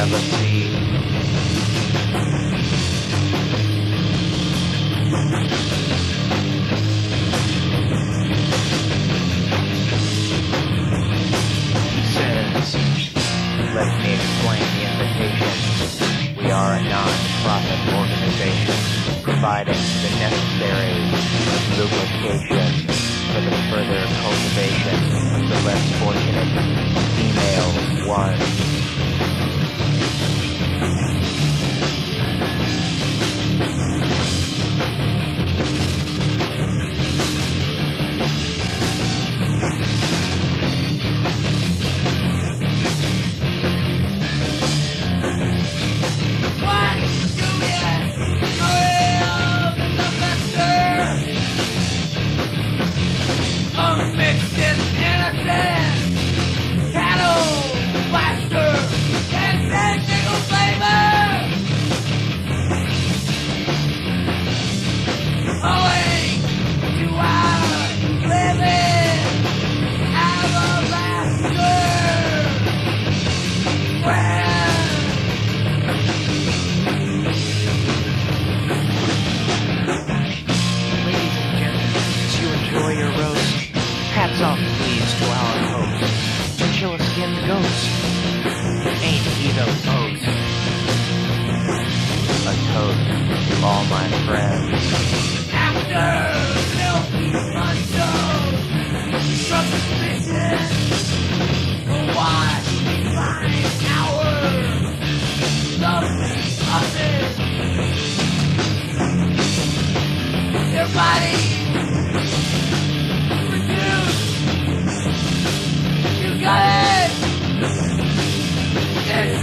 have a seat. He says, let me explain the invitation. We are a non-profit organization providing the necessary lubrication for the further cultivation of the less fortunate female please, to our coast, to chill a skinned ghost. Ain't he the post? A toast to all my friends. After filthy my toes,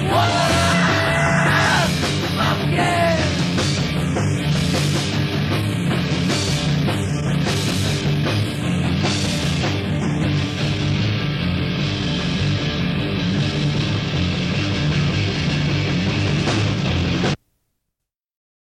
Whoa!